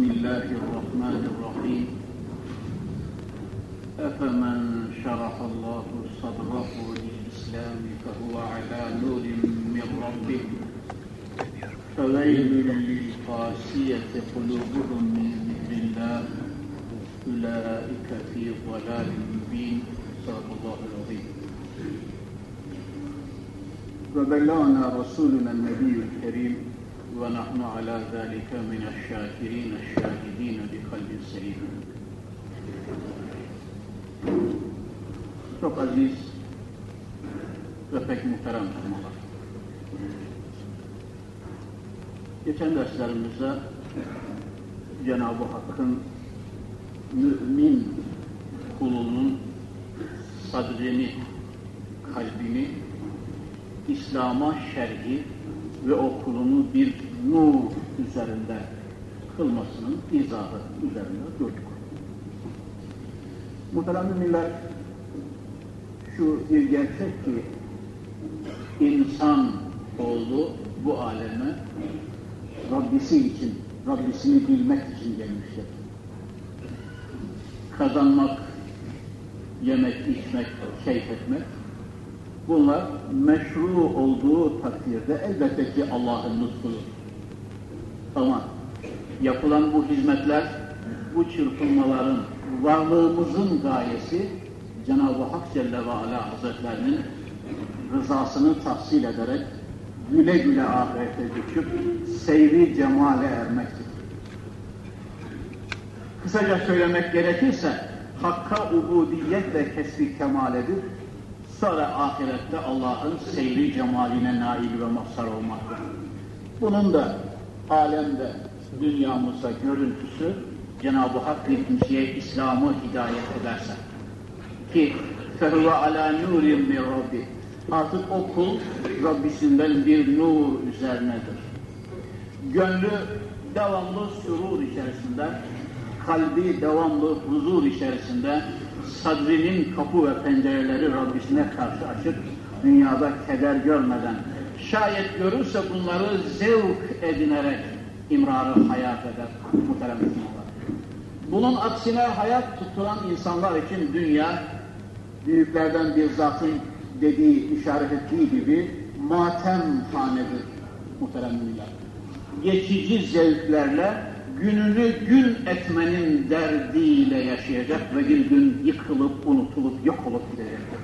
بسم الله الرحمن الرحيم. أفمن شرح الله صدره للإسلام فهو على نور من ربه. فويل للقاسية قلوبهم من ذكر الله. أولئك في ضلال مبين. صدق الله العظيم. وبلغنا رسولنا ونحن على ذلك من الشاكرين الشاهدين بقلب سليم Çok aziz ve pek muhterem Müslümanlar. Geçen derslerimizde Cenab-ı Hakk'ın mümin kulunun sadrini, kalbini İslam'a şerhi ve o kulunu bir nur üzerinde kılmasının izahı üzerinde durduk. Muhterem müminler, şu bir gerçek ki insan oğlu bu aleme Rabbisi için, Rabbisini bilmek için gelmiştir. Kazanmak, yemek, içmek, keyif etmek, bunlar meşru olduğu takdirde elbette ki Allah'ın lütfudur. Ama yapılan bu hizmetler, bu çırpınmaların, varlığımızın gayesi Cenab-ı Hak Celle ve Ala Hazretlerinin rızasını tahsil ederek güle güle ahirete düşüp seyri cemale ermektir. Kısaca söylemek gerekirse Hakk'a ubudiyet ve kesbi kemaledir. Sonra ahirette Allah'ın seyri cemaline nail ve mazhar olmaktır. Bunun da alemde, dünyamızda görüntüsü Cenab-ı Hak bir kimseye İslam'ı hidayet ederse ki فَهُوَ عَلَى نُورٍ مِنْ رَبِّ Artık o kul Rabbisinden bir nur üzerinedir. Gönlü devamlı sürur içerisinde, kalbi devamlı huzur içerisinde, sadrinin kapı ve pencereleri Rabbisine karşı açık, dünyada keder görmeden, şayet görürse bunları zevk edinerek imrarı hayat eder muhterem Müslümanlar. Bunun aksine hayat tutulan insanlar için dünya, büyüklerden bir zatın dediği, işaret ettiği gibi matem hanedir muhterem müminler. Geçici zevklerle gününü gün etmenin derdiyle yaşayacak ve bir gün yıkılıp, unutulup, yok olup gidecektir.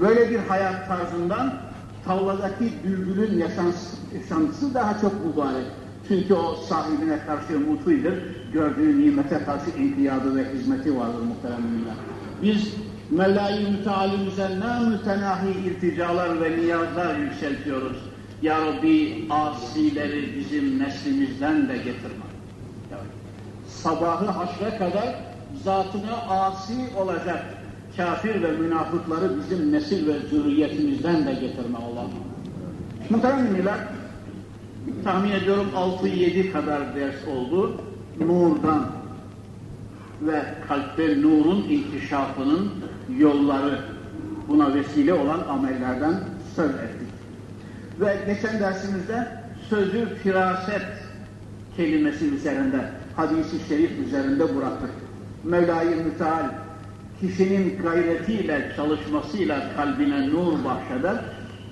Böyle bir hayat tarzından tavladaki bülbülün yaşantısı daha çok mübarek. Çünkü o sahibine karşı mutludur, gördüğü nimete karşı inkiyadı ve hizmeti vardır muhterem müminler. Biz Mevla-i Mütealimize ne mütenahi irticalar ve niyazlar yükseltiyoruz. Ya Rabbi asileri bizim neslimizden de getirme. Sabahı haşre kadar zatına asi olacak kafir ve münafıkları bizim nesil ve zürriyetimizden de getirme Allah'ım. Muhtemelen tahmin ediyorum 6-7 kadar ders oldu. Nurdan ve kalpte nurun inkişafının yolları buna vesile olan amellerden söz ettik. Ve geçen dersimizde sözü firaset kelimesi üzerinde, hadisi şerif üzerinde bıraktık. Mevla-i Müteal kişinin gayretiyle, çalışmasıyla kalbine nur bahşeder.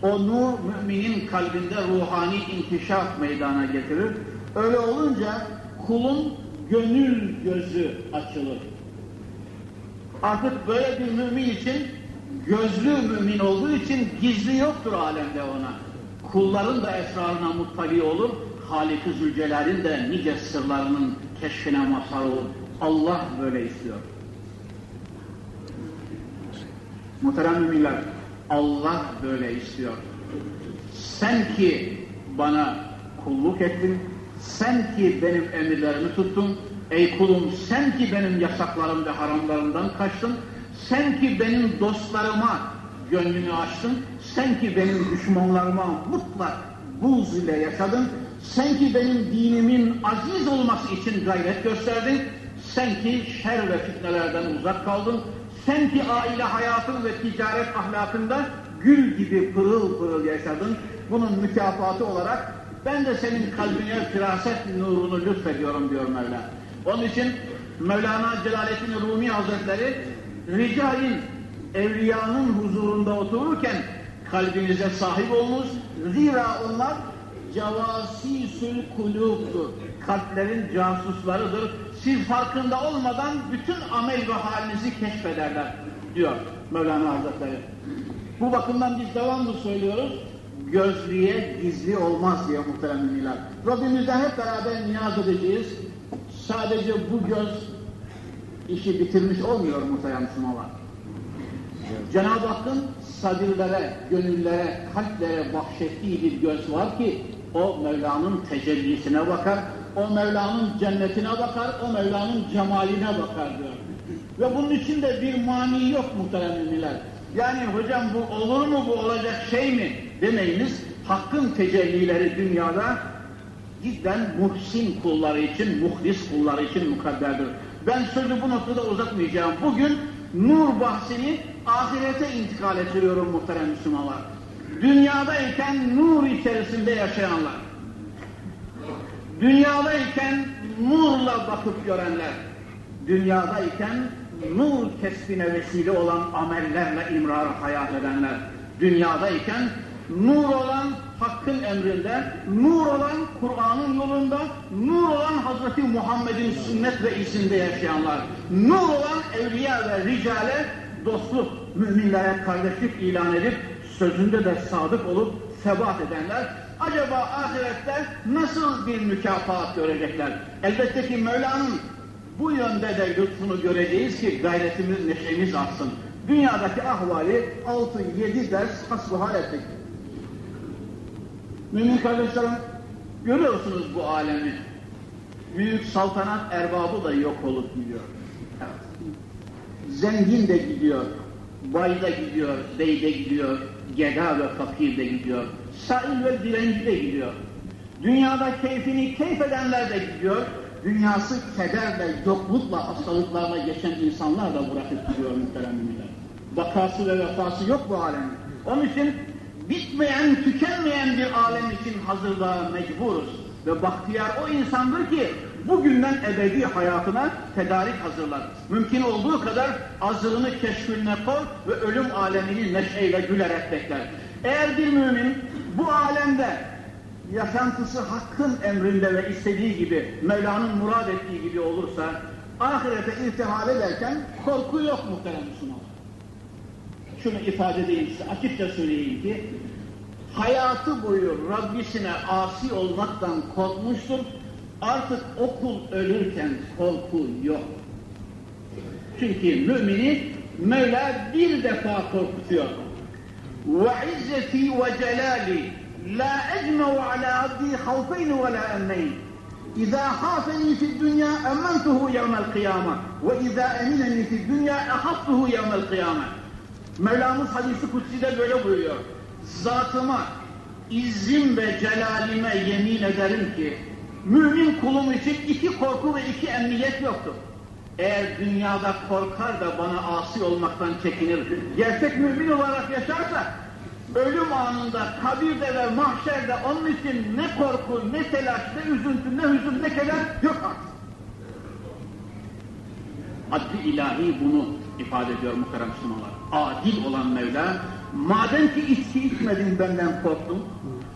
O nur müminin kalbinde ruhani inkişaf meydana getirir. Öyle olunca kulun gönül gözü açılır. Artık böyle bir mümin için gözlü mümin olduğu için gizli yoktur alemde ona. Kulların da esrarına muttali olur. Halik-i de nice sırlarının keşfine mazhar olur. Allah böyle istiyor. Muhterem müminler, Allah böyle istiyor. Sen ki bana kulluk ettin, sen ki benim emirlerimi tuttun, ey kulum sen ki benim yasaklarım ve haramlarımdan kaçtın, sen ki benim dostlarıma gönlünü açtın, sen ki benim düşmanlarıma mutlak buz ile yaşadın, sen ki benim dinimin aziz olması için gayret gösterdin, sen ki şer ve fitnelerden uzak kaldın, Sen ki aile hayatın ve ticaret ahlakında gül gibi pırıl pırıl yaşadın. Bunun mükafatı olarak ben de senin kalbine firaset nurunu lütfediyorum diyor Mevla. Onun için Mevlana Celaleddin Rumi Hazretleri ricalin, evliyanın huzurunda otururken kalbinize sahip olunuz. Zira onlar cevasisül kulubdur. Kalplerin casuslarıdır. Siz farkında olmadan bütün amel ve halinizi keşfederler diyor Mevlana Hazretleri. Bu bakımdan biz devamlı söylüyoruz. Gözlüğe gizli olmaz diye muhterem ünlüler. Rabbimizden hep beraber niyaz edeceğiz. Sadece bu göz işi bitirmiş olmuyor muhterem Müslümanlar. Cenab-ı Hakk'ın sadirlere, gönüllere, kalplere bahşettiği bir göz var ki o Mevla'nın tecellisine bakar, o Mevla'nın cennetine bakar, o Mevla'nın cemaline bakar diyor. Ve bunun için de bir mani yok muhterem ünlüler. Yani hocam bu olur mu, bu olacak şey mi demeyiniz. Hakkın tecellileri dünyada cidden muhsin kulları için, muhlis kulları için mukadderdir. Ben sözü bu noktada uzatmayacağım. Bugün nur bahsini ahirete intikal ettiriyorum muhterem Müslümanlar. Dünyadayken nur içerisinde yaşayanlar, dünyadayken nurla bakıp görenler, dünyadayken nur kesbine vesile olan amellerle imrar hayat edenler, dünyadayken nur olan Hakk'ın emrinde, nur olan Kur'an'ın yolunda, nur olan Hazreti Muhammed'in sünnet ve izinde yaşayanlar, nur olan evliya ve ricale dostluk, müminlere kardeşlik ilan edip, sözünde de sadık olup sebat edenler, acaba ahirette nasıl bir mükafat görecekler? Elbette ki Mevla'nın bu yönde de lütfunu göreceğiz ki gayretimiz, neşemiz artsın. Dünyadaki ahvali 6-7 ders hasbihal ettik. Mümin kardeşlerim, görüyorsunuz bu alemi. Büyük saltanat erbabı da yok olup gidiyor. Evet. Zengin de gidiyor, bay da gidiyor, bey de gidiyor, geda ve fakir de gidiyor, sail ve dilenci de gidiyor. Dünyada keyfini keyif edenler de gidiyor, dünyası kederle, yoklukla, hastalıklarla geçen insanlar da bırakıp gidiyor muhterem Vakası ve vefası yok bu alemin. Onun için bitmeyen, tükenmeyen bir alem için hazırlığa mecburuz. Ve bahtiyar o insandır ki bugünden ebedi hayatına tedarik hazırlar. Mümkün olduğu kadar azığını keşfine koy ve ölüm alemini neşeyle gülerek bekler. Eğer bir mümin bu alemde yaşantısı hakkın emrinde ve istediği gibi, Mevla'nın murad ettiği gibi olursa, ahirete irtihal ederken korku yok muhterem Müslüman. Şunu ifade edeyim size, açıkça söyleyeyim ki, hayatı boyu Rabbisine asi olmaktan korkmuştur, artık o kul ölürken korku yok. Çünkü mümini Mevla bir defa korkutuyor. وَعِزَّتِي وَجَلَالِي لا أجمع على عبدي خوفين ولا أمنين إذا خافني في الدنيا أمنته يوم القيامة وإذا أمنني في الدنيا أخفته يوم القيامة Mevlamız hadisi kutsi'de böyle buyuruyor. Zatıma, izzim ve celalime yemin ederim ki mümin kulum için iki korku ve iki emniyet yoktur. Eğer dünyada korkar da bana asi olmaktan çekinir, gerçek mümin olarak yaşarsa ölüm anında, kabirde ve mahşerde onun için ne korku, ne telaş, ne üzüntü, ne hüzün, ne keder yok artık. Adli ilahi bunu ifade ediyor muhterem Müslümanlar. Adil olan Mevla, madem ki içki içmedin benden korktun,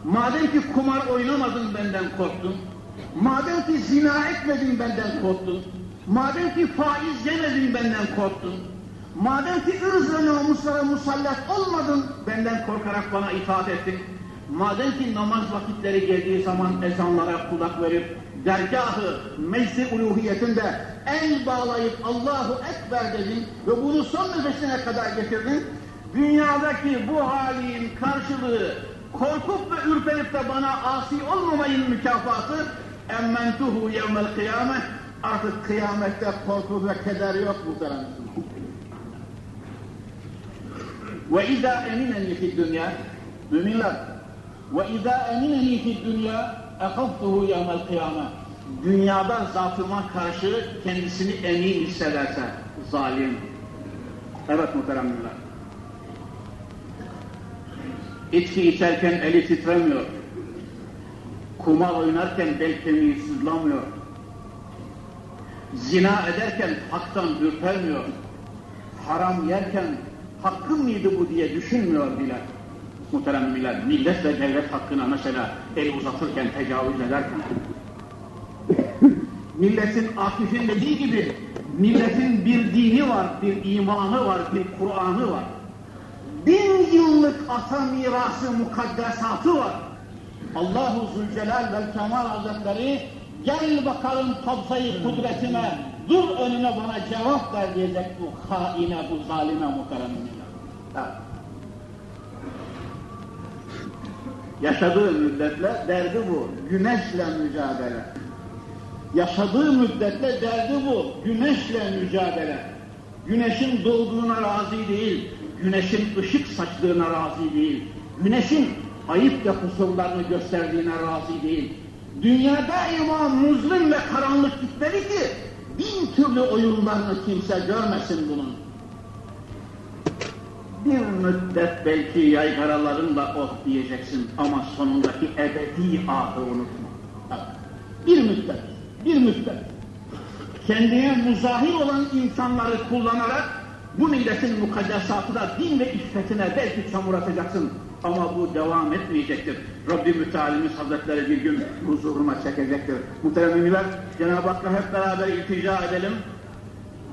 madem ki kumar oynamadın benden korktun, madem ki zina etmedin benden korktun, madem ki faiz yemedin benden korktun, Madem ki ırz ve namuslara musallat olmadın, benden korkarak bana itaat ettin. Madem ki namaz vakitleri geldiği zaman ezanlara kulak verip, dergahı, meclis uluhiyetinde el bağlayıp Allahu Ekber dedin ve bunu son nefesine kadar getirdin, dünyadaki bu halin karşılığı korkup ve ürperip de bana asi olmamayın mükafatı emmentuhu yevmel kıyamet artık kıyamette korku ve keder yok muhterem ve izâ emineni fid dünya müminler ve izâ emineni fid dünya ehaftuhu yevmel kıyame dünyada zatıma karşı kendisini emin hissederse zalim Evet muhteremler. İçki içerken eli titremiyor. Kumar oynarken bel kemiği sızlamıyor. Zina ederken haktan ürpermiyor. Haram yerken hakkım mıydı bu diye düşünmüyor bile. Muhterem millet ve devlet hakkına mesela el uzatırken, tecavüz ederken. Milletin Akif'in dediği gibi milletin bir dini var, bir imanı var, bir Kur'an'ı var. Bin yıllık ata mirası mukaddesatı var. Allahu Zülcelal ve Kemal Hazretleri gel bakalım tabzayı kudretine, dur önüne bana cevap ver diyecek bu haine, bu zalime muhteremine. Evet. Yaşadığı müddetle derdi bu, güneşle mücadele. Yaşadığı müddetle derdi bu, güneşle mücadele. Güneşin doğduğuna razı değil, güneşin ışık saçtığına razı değil, güneşin ayıp ve kusurlarını gösterdiğine razı değil. Dünya daima muzlim ve karanlık gitmeli ki bin türlü oyunlarını kimse görmesin bunun. Bir müddet belki yaygaralarınla oh diyeceksin ama sonundaki ebedi ahı unutma. Bir müddet, bir müddet. Kendine muzahir olan insanları kullanarak bu milletin mukaddesatına, din ve iffetine belki çamur atacaksın. Ama bu devam etmeyecektir. Rabbi Mütealimiz Hazretleri bir gün huzuruna çekecektir. Muhterem ünlüler, Cenab-ı Hakk'a hep beraber iltica edelim.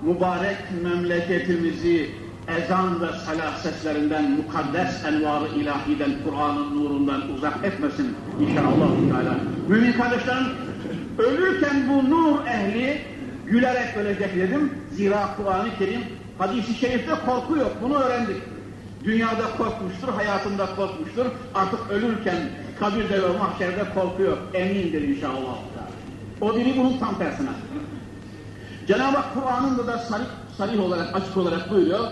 Mübarek memleketimizi ezan ve salah seslerinden, mukaddes envarı ilahiden, Kur'an'ın nurundan uzak etmesin inşallah. Teala. Mümin kardeşlerim, ölürken bu nur ehli gülerek ölecek dedim. Zira Kur'an-ı Kerim hadisi şerifte korku yok. Bunu öğrendik. Dünyada korkmuştur, hayatında korkmuştur. Artık ölürken kabirde ve mahşerde korkuyor. Emindir inşallah. O biri bunun tam tersine. Cenab-ı Hak Kur'an'ında da sarih, sarih olarak, açık olarak buyuruyor.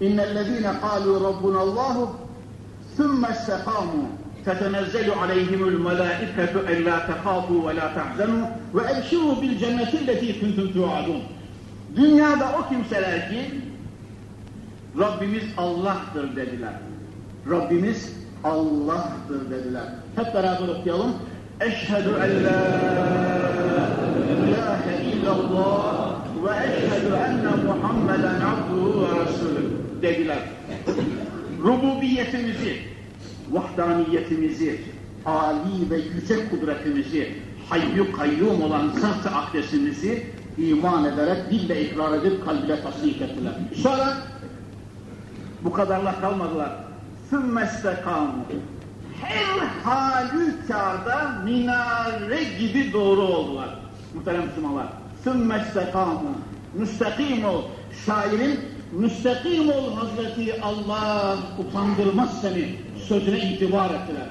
اِنَّ الَّذ۪ينَ قَالُوا رَبُّنَ اللّٰهُ ثُمَّ اسْتَقَامُوا تتنزل عليهم الملائكة ألا تخافوا ولا تحزنوا وأبشروا بالجنة التي كنتم توعدون Dünyada o kimseler ki Rabbimiz Allah'tır dediler. Rabbimiz Allah'tır dediler. Hep beraber okuyalım. Eşhedü en la ilahe illallah ve eşhedü enne Muhammeden abduhu ve resulü dediler. Rububiyetimizi, vahdaniyetimizi, ali ve yüce kudretimizi, hayyu kayyum olan zat-ı iman ederek dille ikrar edip kalbine tasdik ettiler. Sonra bu kadarla kalmadılar. Sümmestekâmû. Her halükarda minare gibi doğru oldular. Muhterem Müslümanlar. Sümmestekâmû. Müstakim ol. Şairin müstakim ol Hazreti Allah utandırmaz seni sözüne itibar ettiler.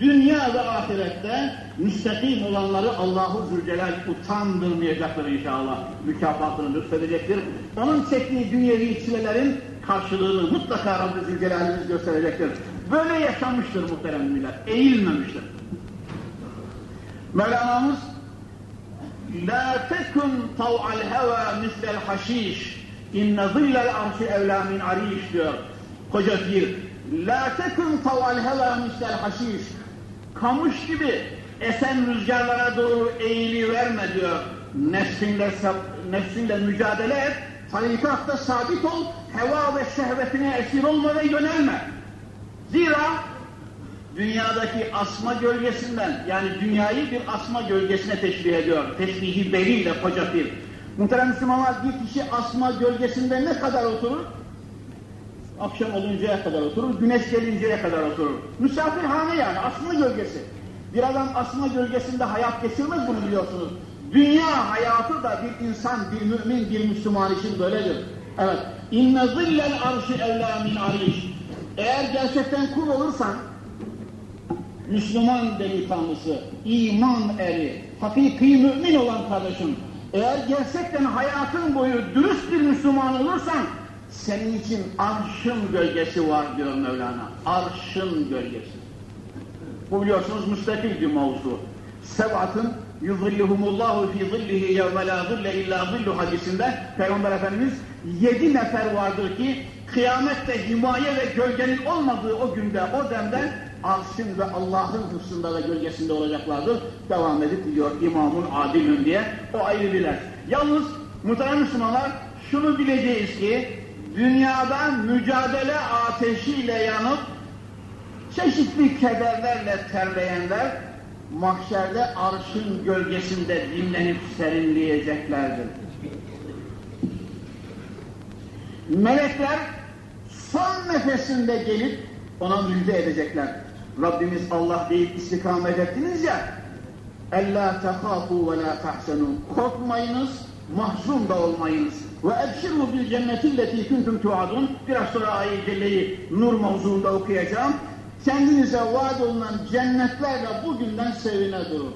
Dünya ve ahirette müstakim olanları Allahu Zülcelal utandırmayacaktır inşallah. Mükafatını lütfedecektir. Onun çektiği dünyevi çilelerin karşılığını mutlaka Rabbi Zülcelal'imiz gösterecektir. Böyle yaşamıştır muhterem millet. Eğilmemiştir. Mevlana'mız La tekun tav'al heva mislel haşiş inne zillel arşi evlâ min ariş diyor. Koca pir. La tekun tav'al heva mislel haşiş kamış gibi esen rüzgarlara doğru eğili verme diyor. Nefsinle, nefsinle mücadele et, tarikatta sabit ol, heva ve şehvetine esir olma ve yönelme. Zira dünyadaki asma gölgesinden, yani dünyayı bir asma gölgesine teşbih ediyor. Teşbihi beliyle koca bir. Muhterem Müslümanlar bir kişi asma gölgesinde ne kadar oturur? Akşam oluncaya kadar oturur, güneş gelinceye kadar oturur. Misafirhane yani, asma gölgesi. Bir adam asma gölgesinde hayat geçirmez bunu biliyorsunuz. Dünya hayatı da bir insan, bir mümin, bir Müslüman için böyledir. Evet. İnne zillel arşi evlâ min ariş. Eğer gerçekten kul olursan, Müslüman delikanlısı, iman eri, hakiki mümin olan kardeşim, eğer gerçekten hayatın boyu dürüst bir Müslüman olursan, senin için arşın gölgesi var diyor Mevlana. Arşın gölgesi. Bu biliyorsunuz müstakil bir mevzu. Sebatın yuzilluhumullahu fi zillihi yevme la zille illa zillu hadisinde Peygamber Efendimiz yedi nefer vardır ki kıyamette himaye ve gölgenin olmadığı o günde, o demde arşın ve Allah'ın hıfzında ve gölgesinde olacaklardır. Devam edip diyor İmamun adilün diye. O ayrı bilir. Yalnız muhterem Müslümanlar şunu bileceğiz ki dünyada mücadele ateşiyle yanıp çeşitli kederlerle terleyenler mahşerde arşın gölgesinde dinlenip serinleyeceklerdir. Melekler son nefesinde gelip ona müjde edecekler. Rabbimiz Allah deyip istikamet ettiniz ya اَلَّا تَخَافُوا وَلَا تَحْسَنُوا Korkmayınız, mahzun da olmayınız. وَاَبْشِرُوا بِالْجَنَّةِ الَّتِي كُنْتُمْ تُعَدُونَ Biraz sonra ayet celleyi Nur mavzuunda okuyacağım. Kendinize vaat olunan cennetlerle bugünden sevine durun.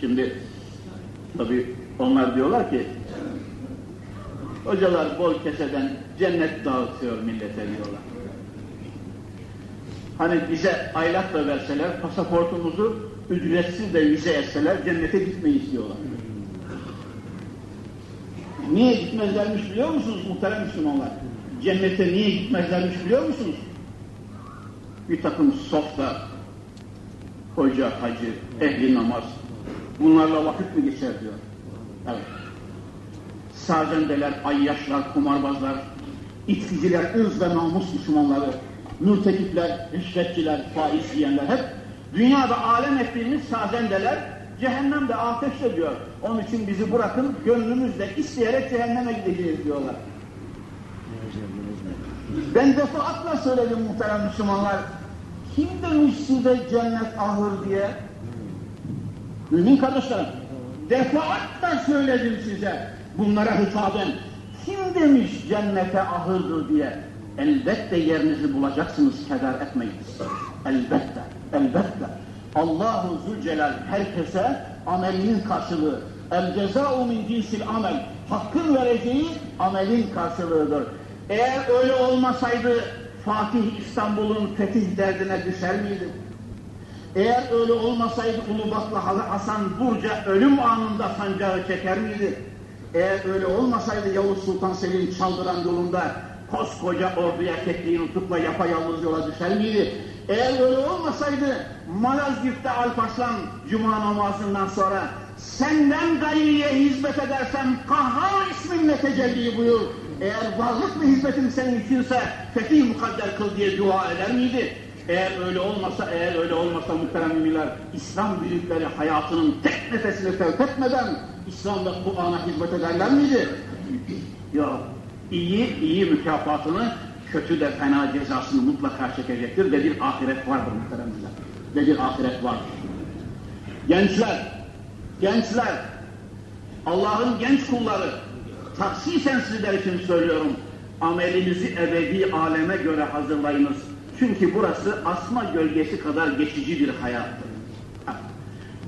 Şimdi tabi onlar diyorlar ki hocalar bol keseden cennet dağıtıyor millete diyorlar. Hani bize aylak da verseler, pasaportumuzu ücretsiz de vize etseler cennete gitmeyiz diyorlar. Niye gitmezlermiş biliyor musunuz muhterem Müslümanlar? Cennete niye gitmezlermiş biliyor musunuz? Bir takım softa, hoca, hacı, ehli namaz, bunlarla vakit mi geçer diyor. Evet. Sazendeler, ayyaşlar, kumarbazlar, içkiciler, ırz ve namus düşmanları, mürtekipler, rüşvetçiler, faiz yiyenler hep dünyada alem ettiğimiz sazendeler cehennemde ateşle diyor. Onun için bizi bırakın gönlümüzle isteyerek cehenneme gideceğiz diyorlar. Ben defaatle söyledim muhterem Müslümanlar. Kim demiş size cennet ahır diye? Mümin kardeşlerim, defaatle söyledim size bunlara hitaben. Kim demiş cennete ahırdır diye? Elbette yerinizi bulacaksınız, keder etmeyiniz. Elbette, elbette. Allahu Zülcelal herkese amelinin karşılığı. El cezâ'u min cinsil amel. Hakkın vereceği amelin karşılığıdır. Eğer öyle olmasaydı Fatih İstanbul'un fetih derdine düşer miydi? Eğer öyle olmasaydı Ulubatlı Hasan Burca ölüm anında sancağı çeker miydi? Eğer öyle olmasaydı Yavuz Sultan Selim çaldıran yolunda koskoca orduya tekliği nutukla yapayalnız yola düşer miydi? Eğer öyle olmasaydı Malazgirt'te Alparslan Cuma namazından sonra senden gayriye hizmet edersem kahhar isminle tecelli buyur. Eğer varlık ve hizmetin senin içinse fetih mukadder kıl diye dua eder miydi? Eğer öyle olmasa, eğer öyle olmasa muhterem müminler, İslam büyükleri hayatının tek nefesini tevk etmeden İslam ve Kur'an'a hizmet ederler miydi? Yok. İyi, iyi mükafatını, kötü de fena cezasını mutlaka çekecektir ve bir ahiret vardır muhterem müminler. Ve bir ahiret vardır. Gençler, gençler, Allah'ın genç kulları, taksisen sizler için söylüyorum, amelinizi ebedi aleme göre hazırlayınız. Çünkü burası asma gölgesi kadar geçici bir hayattır.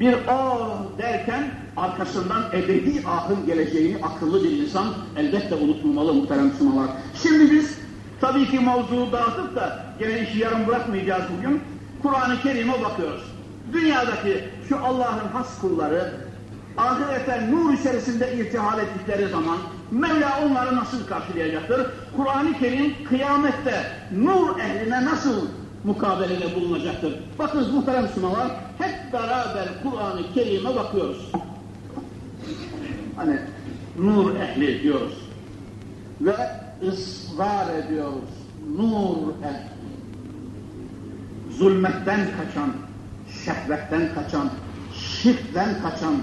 Bir o derken arkasından ebedi ahın geleceğini akıllı bir insan elbette unutmamalı muhterem Müslümanlar. Şimdi biz tabii ki mevzuu dağıtıp da gene işi yarım bırakmayacağız bugün. Kur'an-ı Kerim'e bakıyoruz. Dünyadaki şu Allah'ın has kulları ahirete nur içerisinde irtihal ettikleri zaman Mevla onları nasıl karşılayacaktır? Kur'an-ı Kerim kıyamette nur ehline nasıl mukabelede bulunacaktır? Bakınız muhterem Müslümanlar hep beraber Kur'an-ı Kerim'e bakıyoruz. Hani nur ehli diyoruz. Ve ısrar ediyoruz. Nur ehli. Zulmetten kaçan, şehvetten kaçan, şirkten kaçan,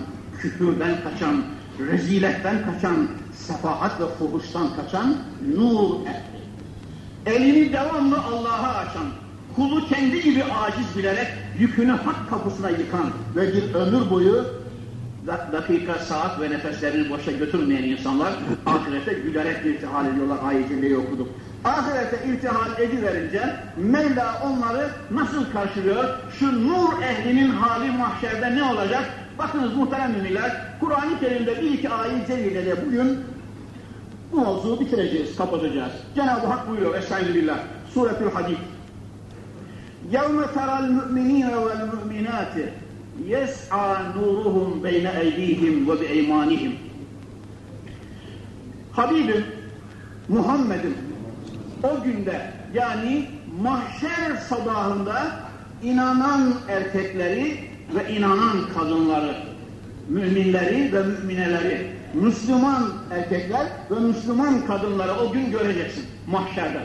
küfürden kaçan, reziletten kaçan, sefahat ve fuhuştan kaçan nur ehli. Elini devamlı Allah'a açan, kulu kendi gibi aciz bilerek yükünü hak kapısına yıkan ve bir ömür boyu dakika, saat ve nefeslerini boşa götürmeyen insanlar ahirete gülerek irtihal ediyorlar. Ayet-i okuduk. Ahirete irtihal ediverince Mevla onları nasıl karşılıyor? Şu nur ehlinin hali mahşerde ne olacak? Bakınız muhterem müminler, Kur'an-ı Kerim'de bir iki ayet celilede bugün bu mevzuyu bitireceğiz, kapatacağız. Cenab-ı Hak buyuruyor, Estağfirullah, Suretül Hadid. يَوْمَ تَرَى الْمُؤْمِنِينَ وَالْمُؤْمِنَاتِ يَسْعَى نُورُهُمْ بَيْنَ اَيْدِيهِمْ وَبِاَيْمَانِهِمْ Habibim, Muhammed'im o günde yani mahşer sabahında inanan erkekleri ve inanan kadınları, müminleri ve mümineleri, Müslüman erkekler ve Müslüman kadınları o gün göreceksin mahşerde.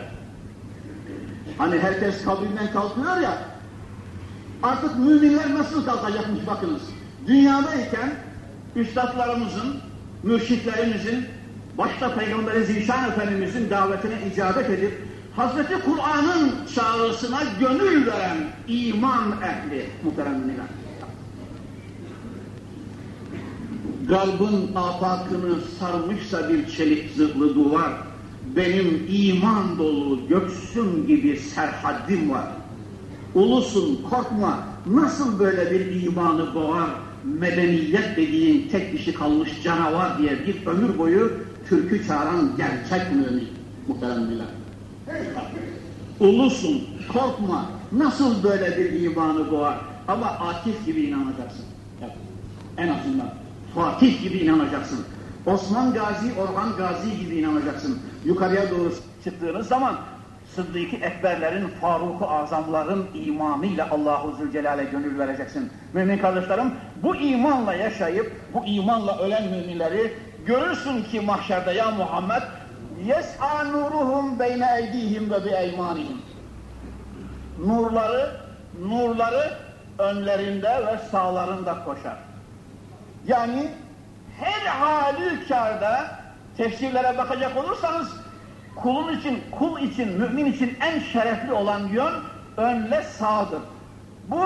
Hani herkes kabrinden kalkıyor ya, artık müminler nasıl kalkacakmış bakınız. Dünyadayken üstadlarımızın, mürşitlerimizin, başta Peygamberi Zişan Efendimizin davetine icabet edip Hazreti Kur'an'ın çağrısına gönül veren iman ehli muhteremler. Galbın afakını sarmışsa bir çelik zırhlı duvar, benim iman dolu göksüm gibi serhaddim var. Ulusun korkma, nasıl böyle bir imanı boğar, medeniyet dediğin tek kişi kalmış canavar diye bir ömür boyu türkü çağıran gerçek mümin muhteremler. Ulusun, korkma, nasıl böyle bir imanı boğar ama Akif gibi inanacaksın. En azından Fatih gibi inanacaksın. Osman Gazi, Orhan Gazi gibi inanacaksın. Yukarıya doğru çıktığınız zaman Sıddık-ı Ekberlerin, Faruk-u Azamların imanıyla Allahu Zülcelal'e gönül vereceksin. Mümin kardeşlerim, bu imanla yaşayıp, bu imanla ölen müminleri görürsün ki mahşerde ya Muhammed, yes'a nuruhum beyne eydihim ve bi eymanihim. Nurları, nurları önlerinde ve sağlarında koşar. Yani her halükarda tefsirlere bakacak olursanız kulun için, kul için, mümin için en şerefli olan yön önle sağdır. Bu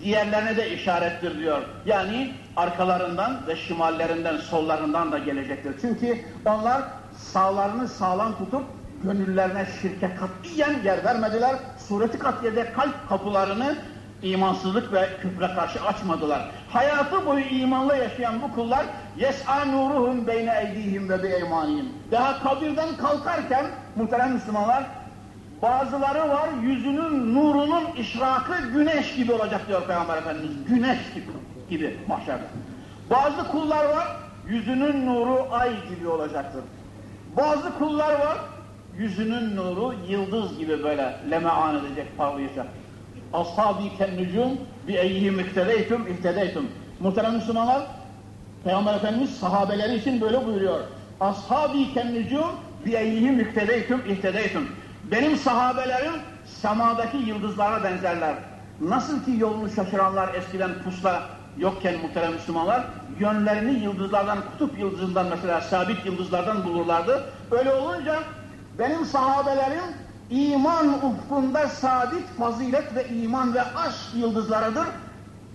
diğerlerine de işarettir diyor. Yani arkalarından ve şimallerinden, sollarından da gelecektir. Çünkü onlar sağlarını sağlam tutup gönüllerine şirke katiyen yer vermediler. Sureti katiyede kalp kapılarını imansızlık ve küfre karşı açmadılar. Hayatı boyu imanla yaşayan bu kullar yes'a nuruhum beyne eydihim ve bi eymanihim. Daha kabirden kalkarken muhterem Müslümanlar bazıları var yüzünün nurunun işrakı güneş gibi olacak diyor Peygamber Efendimiz. Güneş gibi, gibi mahşerde. Bazı kullar var yüzünün nuru ay gibi olacaktır. Bazı kullar var yüzünün nuru yıldız gibi böyle lemean edecek, parlayacak. Ashabi kennücum bi eyyihim ihtedeytum ihtedeytum. Muhterem Müslümanlar, Peygamber Efendimiz sahabeleri için böyle buyuruyor. Ashabi kennücum bi eyyihim ihtedeytum ihtedeytum. Benim sahabelerim semadaki yıldızlara benzerler. Nasıl ki yolunu şaşıranlar eskiden pusla yokken muhterem Müslümanlar, yönlerini yıldızlardan, kutup yıldızından mesela sabit yıldızlardan bulurlardı. Öyle olunca benim sahabelerim iman ufkunda sabit fazilet ve iman ve aşk yıldızlarıdır.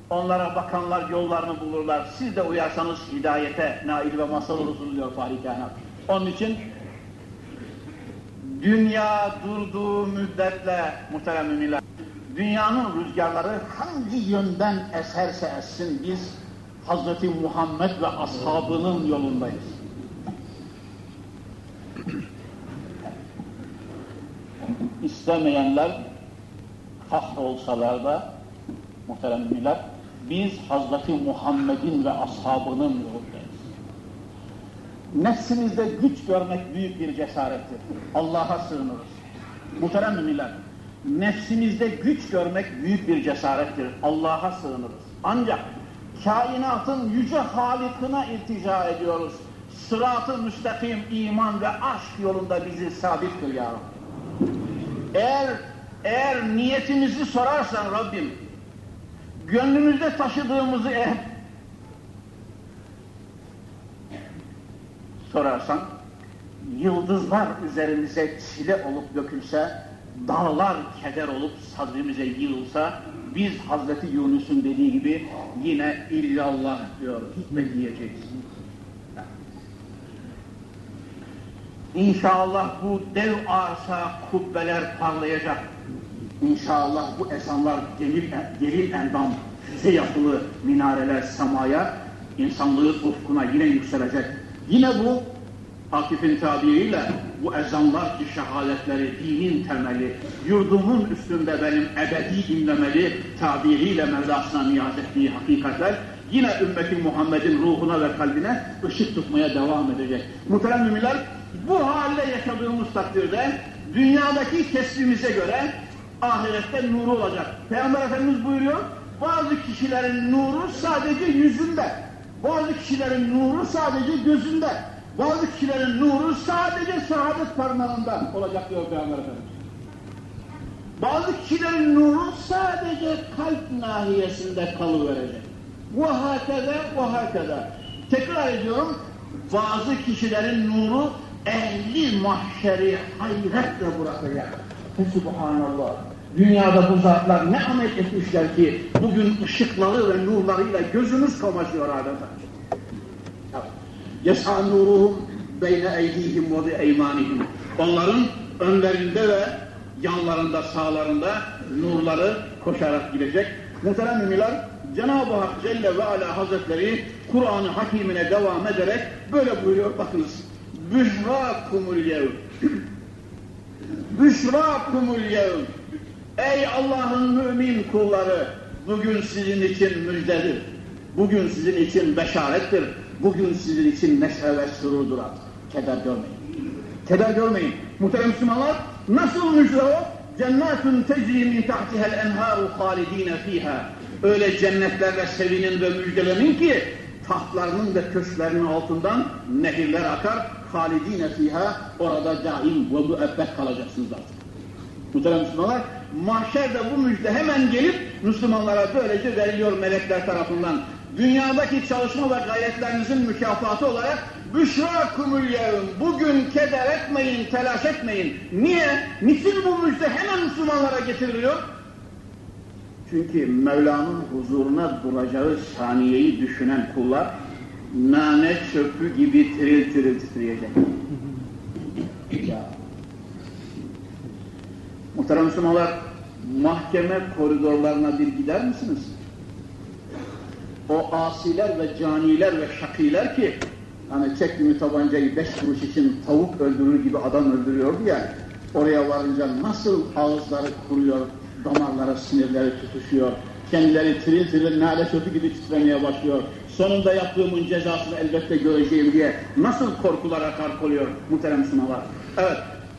Onlara bakanlar yollarını bulurlar. Siz de uyarsanız hidayete nail ve masal olursunuz diyor Fahri Kainat. Onun için dünya durduğu müddetle muhterem müminler, dünyanın rüzgarları hangi yönden eserse essin biz Hazreti Muhammed ve ashabının yolundayız. İstemeyenler kahrolsalar da muhterem müminler biz Hazreti Muhammed'in ve ashabının yolundayız. Nefsimizde güç görmek büyük bir cesarettir. Allah'a sığınırız. Muhterem müminler, nefsimizde güç görmek büyük bir cesarettir. Allah'a sığınırız. Ancak kainatın yüce halikine iltica ediyoruz. Sırat-ı müstakim iman ve aşk yolunda bizi sabit kıl ya Rabbi. Eğer eğer niyetimizi sorarsan Rabbim, gönlümüzde taşıdığımızı eğer sorarsan, yıldızlar üzerimize çile olup dökülse, dağlar keder olup sadrimize yığılsa, biz Hazreti Yunus'un dediği gibi yine illallah diyor, hikmet diyeceğiz. İnşallah bu dev arsa kubbeler parlayacak. İnşallah bu esanlar gelil, gelil endam, füze yapılı minareler semaya, insanlığın ufkuna yine yükselecek. Yine bu Akif'in tabiriyle bu ezanlar ki şehaletleri dinin temeli, yurdumun üstünde benim ebedi inlemeli tabiriyle Mevlasına niyaz ettiği hakikatler yine ümmeti Muhammed'in ruhuna ve kalbine ışık tutmaya devam edecek. Muhterem müminler bu halde yaşadığımız takdirde dünyadaki kesbimize göre ahirette nuru olacak. Peygamber Efendimiz buyuruyor bazı kişilerin nuru sadece yüzünde, bazı kişilerin nuru sadece gözünde, bazı kişilerin nuru sadece şehadet parmağında olacak diyor Peygamber Efendimiz. Bazı kişilerin nuru sadece kalp nahiyesinde kalıverecek. Ve hakede ve hakede. Tekrar ediyorum, bazı kişilerin nuru ehli mahşeri hayretle bırakacak. Subhanallah. Dünyada bu zatlar ne amel etmişler ki bugün ışıkları ve nurlarıyla gözümüz kamaşıyor adeta. Yes'a nuruhum beyne eydihim ve eymanihim. Onların önlerinde ve yanlarında, sağlarında nurları koşarak gidecek. Muhterem müminler, Cenab-ı Hak Celle ve Ala Hazretleri Kur'an-ı Hakimine devam ederek böyle buyuruyor. Bakınız. Büşrakumul yevm. Büşrakumul yevm. Ey Allah'ın mümin kulları, bugün sizin için müjdedir. Bugün sizin için beşarettir. Bugün sizin için neşe ve sururdur. Keder görmeyin. Keder görmeyin. Muhterem Müslümanlar, nasıl müjde o? Cennetun tecri min tahtihel enharu halidine fiha. Öyle cennetlerle sevinin ve müjdelenin ki tahtlarının ve köşklerinin altından nehirler akar. Halidine fiha orada daim ve müebbet kalacaksınız artık. Muhterem Müslümanlar, mahşerde bu müjde hemen gelip Müslümanlara böylece veriliyor melekler tarafından. Dünyadaki çalışma ve gayretlerinizin mükafatı olarak Büşra kumülyevm, bugün keder etmeyin, telaş etmeyin. Niye? Niçin bu müjde hemen Müslümanlara getiriliyor? Çünkü Mevla'nın huzuruna duracağı saniyeyi düşünen kullar nane çöpü gibi tiril tiril titreyecek. ya. Muhterem Müslümanlar, mahkeme koridorlarına bir gider misiniz? O asiler ve caniler ve şakiler ki hani çektiğimi tabancayı beş kuruş için tavuk öldürür gibi adam öldürüyordu ya oraya varınca nasıl ağızları kuruyor, damarlara sinirleri tutuşuyor, kendileri tiril tiril nale çöpü gibi titremeye başlıyor. Sonunda yaptığımın cezasını elbette göreceğim diye nasıl korkulara kark oluyor muhterem Müslümanlar. Evet,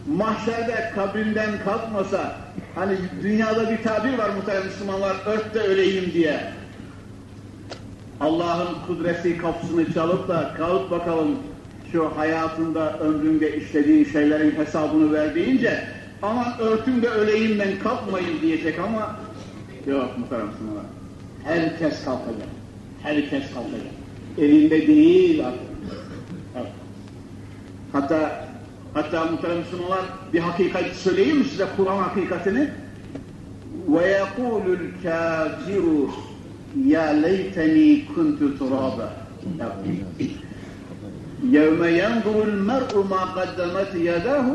mahşerde kabrinden kalkmasa, hani dünyada bir tabir var muhterem Müslümanlar, ört de öleyim diye. Allah'ın kudreti kapısını çalıp da kalk bakalım şu hayatında, ömründe işlediğin şeylerin hesabını ver deyince aman örtün de öleyim ben kalkmayın diyecek ama yok muhterem Müslümanlar. Herkes kalkacak Herkes kalkacak. Elinde değil artık. Evet. Hatta hatta muhterem Müslümanlar bir hakikat söyleyeyim mi size Kur'an hakikatini? وَيَقُولُ الْكَافِرُ ya leyteni kuntu turaba. يَوْمَ يَنْظُرُ الْمَرْءُ مَا قَدَّمَتْ يَدَاهُ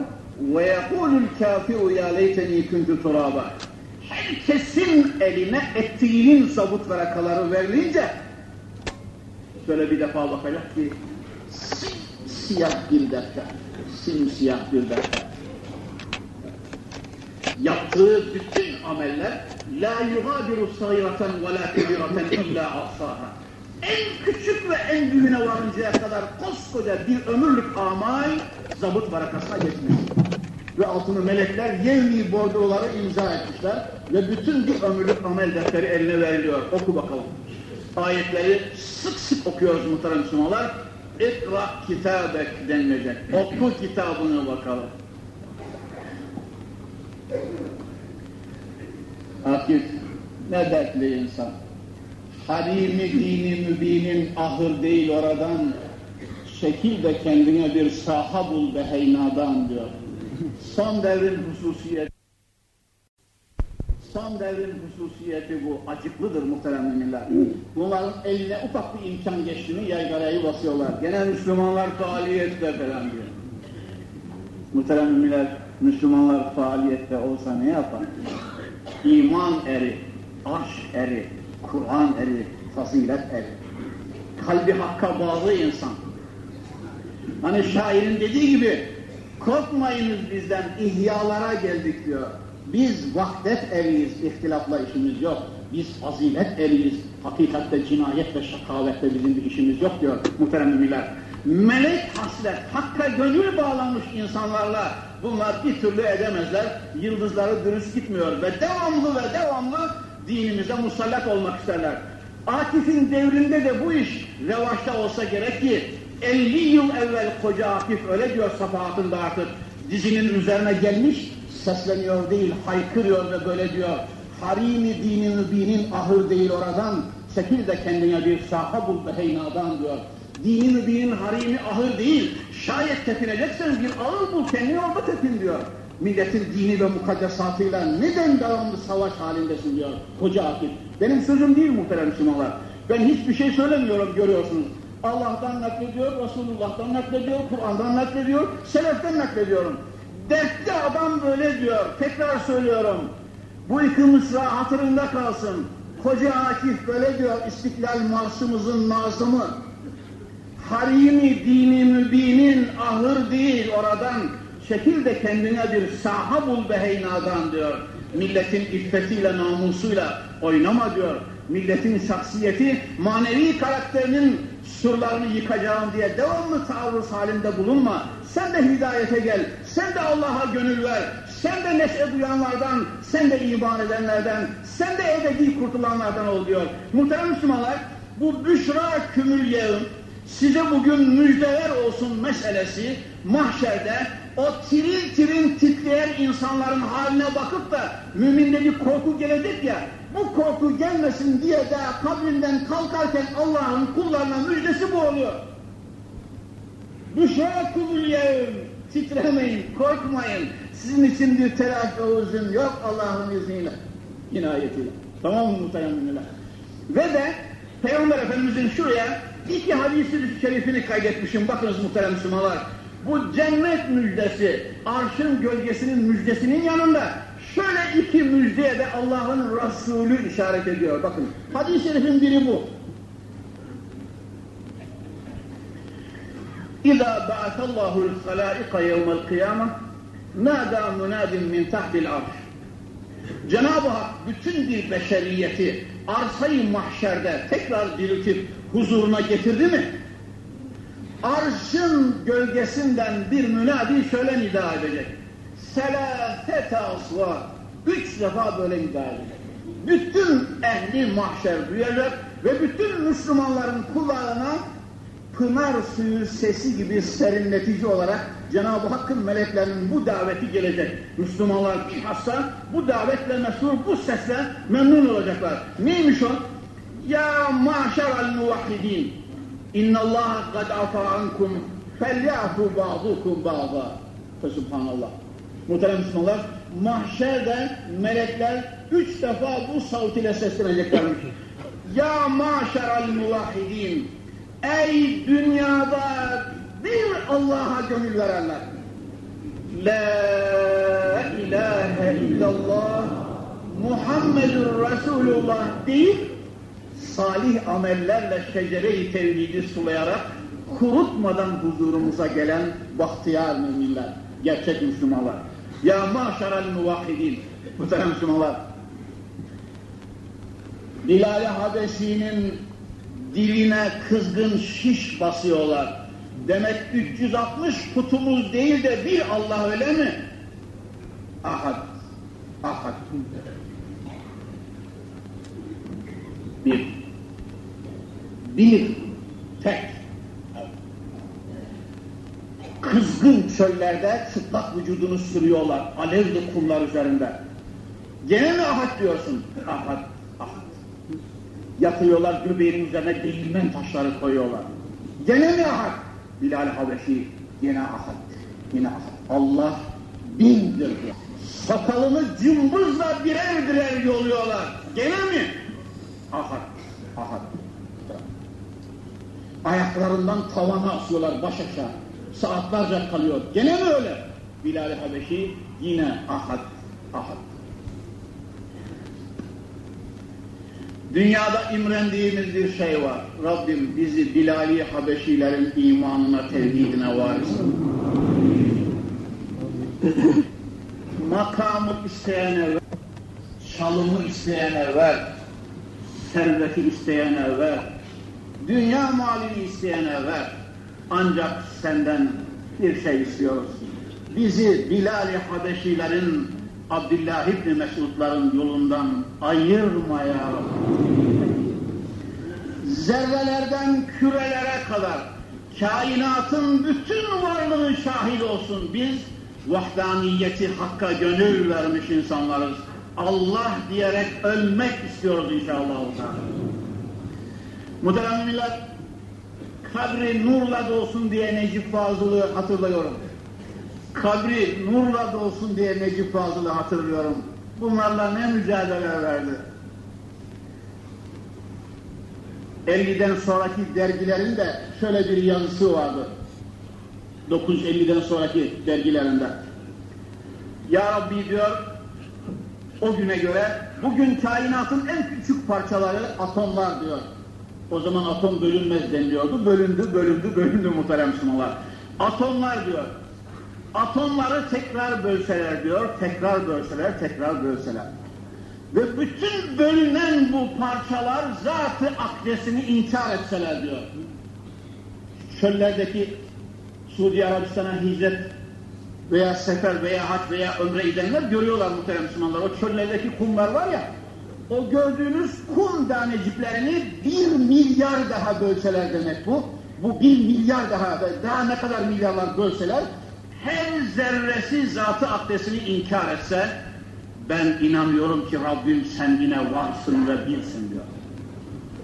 وَيَقُولُ الْكَافِرُ يَا لَيْتَنِي كُنْتُ تُرَابًا Herkesin eline ettiğinin sabut verakaları verilince şöyle bir defa bakacak ki siyah bir defter, simsiyah bir defter. Yaptığı bütün ameller la yugadiru sagireten ve la kebireten illa ahsaha. En küçük ve en büyüğüne varıncaya kadar koskoca bir ömürlük amal zabıt barakasına geçmiş. Ve altını melekler yevmi bordroları imza etmişler ve bütün bir ömürlük amel defteri eline veriliyor. Oku bakalım. Ayetleri sık sık okuyoruz muhterem Müslümanlar. İkra kitabek denilecek. Oku kitabını bakalım. Akif ne dertli insan. Harimi dini mübinin ahır değil oradan, şekil de kendine bir saha bul be heynadan diyor. Son devrin hususiyeti, son devrin hususiyeti bu, acıklıdır muhterem müminler. Bunların eline ufak bir imkan geçti mi yaygarayı basıyorlar. Gene Müslümanlar faaliyette falan diyor. Muhterem müminler, Müslümanlar faaliyette olsa ne yapar? İman eri, aşk eri, Kur'an eri, fazilet eri. Kalbi hakka bağlı insan. Hani şairin dediği gibi korkmayınız bizden ihyalara geldik diyor. Biz vahdet eriyiz, ihtilafla işimiz yok. Biz fazilet eriyiz, hakikatte cinayet ve şakavette bizim bir işimiz yok diyor muhterem müminler. Melek haslet, hakka gönül bağlanmış insanlarla bunlar bir türlü edemezler. Yıldızları dürüst gitmiyor ve devamlı ve devamlı dinimize musallat olmak isterler. Akif'in devrinde de bu iş revaçta olsa gerek ki 50 yıl evvel koca Akif öyle diyor safahatında artık dizinin üzerine gelmiş sesleniyor değil haykırıyor ve böyle diyor. Harimi dini mübinin ahır değil oradan çekil de kendine bir saha bul heynadan diyor. Dini mübinin harimi ahır değil şayet tepineceksen bir ahır bul kendini orada tepin diyor. Milletin dini ve mukaddesatıyla neden devamlı savaş halindesin diyor koca Akif. Benim sözüm değil muhterem Müslümanlar ben hiçbir şey söylemiyorum görüyorsunuz. Allah'tan naklediyor, Resulullah'tan naklediyor, Kur'an'dan naklediyor, Selef'ten naklediyorum. Dertli adam böyle diyor, tekrar söylüyorum. Bu iki mısra hatırında kalsın. Koca Akif böyle diyor, İstiklal Marşımızın nazımı. Harimi dini mübinin ahır değil oradan, şekil de kendine bir saha bul beheynadan diyor. Milletin iffetiyle, namusuyla oynama diyor. Milletin şahsiyeti, manevi karakterinin surlarını yıkacağım diye devamlı taarruz halinde bulunma. Sen de hidayete gel, sen de Allah'a gönül ver, sen de neşe duyanlardan, sen de iman edenlerden, sen de ebedi kurtulanlardan ol diyor. Muhterem Müslümanlar, bu Büşra Kümülye'ın size bugün müjdeler olsun meselesi mahşerde o tiril tiril titreyen insanların haline bakıp da müminde bir korku gelecek ya bu korku gelmesin diye de kabrinden kalkarken Allah'ın kullarına müjdesi bu oluyor. Büşra kulüyevm titremeyin, korkmayın. Sizin için bir telaş huzun yok Allah'ın izniyle, inayetiyle. Tamam mı muhteremler? Ve de Peygamber Efendimizin şuraya iki hadisi şerifini kaydetmişim. Bakınız muhterem Müslümanlar. Bu cennet müjdesi, arşın gölgesinin müjdesinin yanında şöyle iki müjdeye de Allah'ın Resulü işaret ediyor. Bakın hadis-i şerifin biri bu. İzâ ba'atallâhu'l halâika yevmel kıyâmeh nâdâ munâdin min tahtil arş. Cenab-ı Hak bütün bir beşeriyeti arsayı mahşerde tekrar diriltip huzuruna getirdi mi? Arşın gölgesinden bir münadi şöyle nida edecek. Selâfete asva. Üç defa böyle nida edecek. Bütün ehli mahşer duyacak ve bütün Müslümanların kulağına pınar suyu sesi gibi serinletici olarak Cenab-ı Hakk'ın meleklerinin bu daveti gelecek. Müslümanlar bilhassa bu davetle meşhur bu sesle memnun olacaklar. Neymiş o? Ya maşeral muvahhidin inna Allah kad afa ankum felyafu ba'dukum ba'da. Fesubhanallah. Muhterem Müslümanlar, mahşerde melekler üç defa bu savt ile sesleneceklermiş. ya maşeral muvahhidin Ey dünyada bir Allah'a gönül verenler. La ilahe illallah Muhammedur Resulullah deyip salih amellerle şecere-i tevhidi sulayarak kurutmadan huzurumuza gelen bahtiyar müminler, gerçek Müslümanlar. Ya maşaral muvahhidin, muhterem Müslümanlar. Bilal-i Habeşi'nin diline kızgın şiş basıyorlar. Demek 360 kutumuz değil de bir Allah öyle mi? Ahad. Ahad. Bir. Bir. Tek. Kızgın çöllerde çıplak vücudunu sürüyorlar. Alevli kumlar üzerinde. Gene mi ahad diyorsun? Ahad. Yatıyorlar göbeğinin üzerine değirmen taşları koyuyorlar. Gene mi ahad? Bilal Habeşi yine ahad. Yine ahad. Allah bindir. Sakalını cımbızla birer birer yoluyorlar. Gene mi? Ahad. Ahad. Ayaklarından tavana asıyorlar baş aşağı. Saatlerce kalıyor. Gene mi öyle? Bilal Habeşi yine ahad. Ahad. Dünyada imrendiğimiz bir şey var. Rabbim bizi Bilali Habeşilerin imanına, tevhidine varis Makamı isteyene ver, çalımı isteyene ver, serveti isteyene ver, dünya malini isteyene ver. Ancak senden bir şey istiyoruz. Bizi Bilal-i Habeşilerin, Abdullah İbni Mesudların yolundan ayırma ya Zerrelerden kürelere kadar kainatın bütün varlığı şahit olsun. Biz vahdaniyeti hakka gönül vermiş insanlarız. Allah diyerek ölmek istiyoruz inşallah. Muhterem millet, kabri nurla dolsun diye Necip Fazıl'ı hatırlıyorum. Kabri nurla dolsun diye Necip Fazıl'ı hatırlıyorum. Bunlarla ne mücadele verdi. 50'den sonraki dergilerin de şöyle bir yazısı vardı. 950'den sonraki dergilerinde. Ya Rabbi diyor, o güne göre bugün kainatın en küçük parçaları atomlar diyor. O zaman atom bölünmez deniliyordu. Bölündü, bölündü, bölündü muhterem Müslümanlar. Atomlar diyor. Atomları tekrar bölseler diyor, tekrar bölseler, tekrar bölseler. Ve bütün bölünen bu parçalar zatı akdesini inkar etseler diyor. Çöllerdeki Suudi Arabistan'a hicret veya sefer veya hac veya ömre gidenler görüyorlar muhterem Müslümanlar. O çöllerdeki kumlar var ya, o gördüğünüz kum taneciklerini bir milyar daha bölseler demek bu. Bu bir milyar daha, daha ne kadar milyarlar bölseler, her zerresi zatı akdesini inkar etse, ben inanıyorum ki Rabbim sen yine varsın ve bilsin diyor.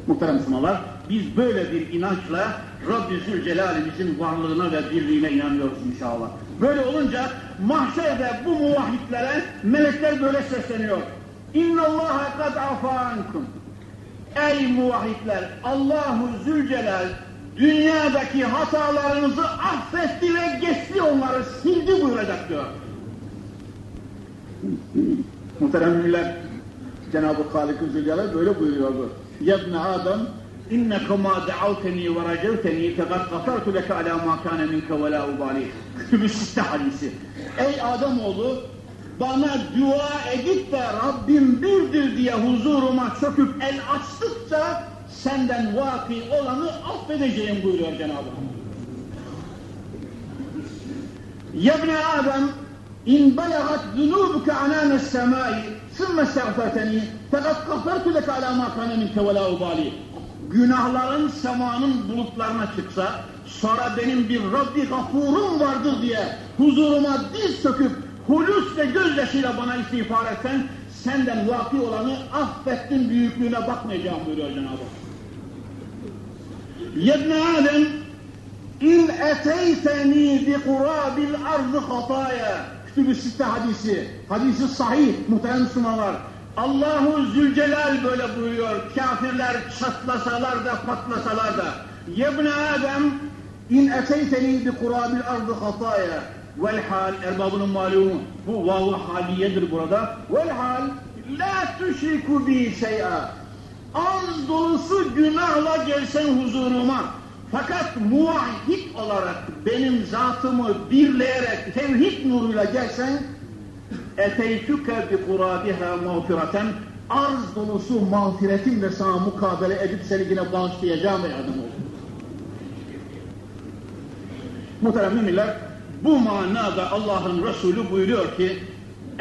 Muhterem Müslümanlar, biz böyle bir inançla Rabbi Zülcelal'imizin varlığına ve birliğine inanıyoruz inşallah. Böyle olunca mahşerde bu muvahhitlere melekler böyle sesleniyor. İnna Allah kad afankum. Ey muvahhidler, Allahu Zülcelal dünyadaki hatalarınızı affetti ve geçti onları sildi buyuracak diyor. Muhterem millet, Cenab-ı Halik-i Zülcelal böyle buyuruyordu. Yebne Adam, inneke ma da'avteni ve racevteni fekad gafartu leke ala ma kâne minke ve la ubali. Kütüb-ü Siste hadisi. Ey Ademoğlu, bana dua edip de Rabbim birdir diye huzuruma çöküp el açtıkça senden vaki olanı affedeceğim buyuruyor Cenab-ı Hak. Adem İn belagat zunubuke anâme semâi sümme estağferteni fakat gafartu leke alâ mâ kâne minke ve lâ ubâli. Günahların semanın bulutlarına çıksa, sonra benim bir Rabbi gafurum vardır diye huzuruma diz söküp hulus ve gözyaşıyla bana istiğfar etsen, senden vaki olanı affettin büyüklüğüne bakmayacağım buyuruyor Cenab-ı Hak. Yebne Adem, in eteyteni bi kurabil ardı hataya Kütüb-ü Sitte hadisi, hadisi sahih, muhterem Müslümanlar. Allahu Zülcelal böyle buyuruyor, kafirler çatlasalar da patlasalar da. Yebne Adem, in eteyteni bi kurabil ardı hataya. Vel hal, erbabının malumu, bu vav haliyedir burada. Vel hal, la tüşriku bi şey'a. Az dolusu günahla gelsen huzuruma, fakat muvahhid olarak benim zatımı birleyerek tevhid nuruyla gelsen eteytüke bi kurabiha mağfireten arz dolusu mağfiretimle sana mukabele edip seni yine bağışlayacağım ey adam oldu. Muhterem müminler bu manada Allah'ın Resulü buyuruyor ki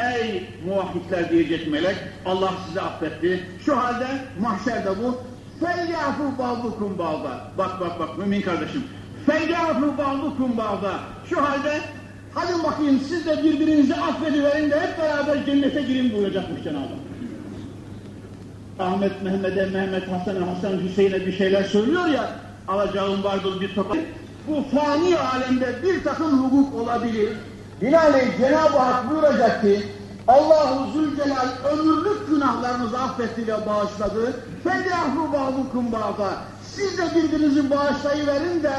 ey muvahhidler diyecek melek Allah sizi affetti. Şu halde mahşerde bu فَلْيَعْفُوا بَعْضُكُمْ بَعْضًا Bak bak bak mümin kardeşim. فَلْيَعْفُوا بَعْضُكُمْ بَعْضًا Şu halde hadi bakayım siz de birbirinizi affediverin de hep beraber cennete girin buyuracakmış Cenab-ı Ahmet, Mehmet'e, Mehmet, Hasan'a, Hasan, Hüseyin'e bir şeyler söylüyor ya alacağım vardır bir tokat. Bu fani alemde bir takım hukuk olabilir. Binaenaleyh Cenab-ı Hak buyuracak ki Allahu Zülcelal ömürlük günahlarınızı affetti ve bağışladı. فَلْيَعْفُ بَعْضُكُمْ بَعْضًا Siz de birbirinizi bağışlayıverin de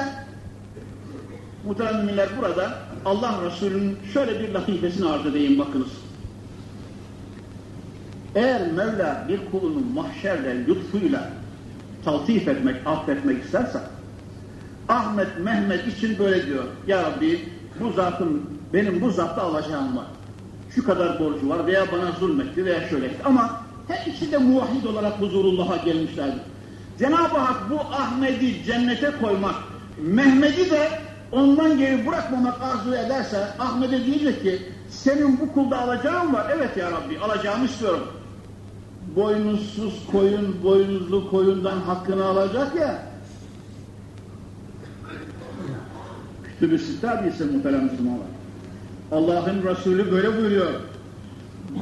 Muhterem müminler burada Allah Resulü'nün şöyle bir latifesini arz edeyim bakınız. Eğer Mevla bir kulunu mahşerde lütfuyla taltif etmek, affetmek isterse Ahmet, Mehmet için böyle diyor. Ya Rabbi bu zatın, benim bu zatta alacağım var. Şu kadar borcu var veya bana zulmetti veya şöyle etti. Ama her ikisi de muvahhid olarak huzurullah'a gelmişlerdir. Cenab-ı Hak bu Ahmet'i cennete koymak, Mehmet'i de ondan geri bırakmamak arzu ederse Ahmet'e diyecek ki senin bu kulda alacağın var. Evet ya Rabbi alacağımı istiyorum. Boynuzsuz koyun, boynuzlu koyundan hakkını alacak ya. Kütüb-i Sitte hadisi muhterem Müslümanlar. Allah'ın Resulü böyle buyuruyor.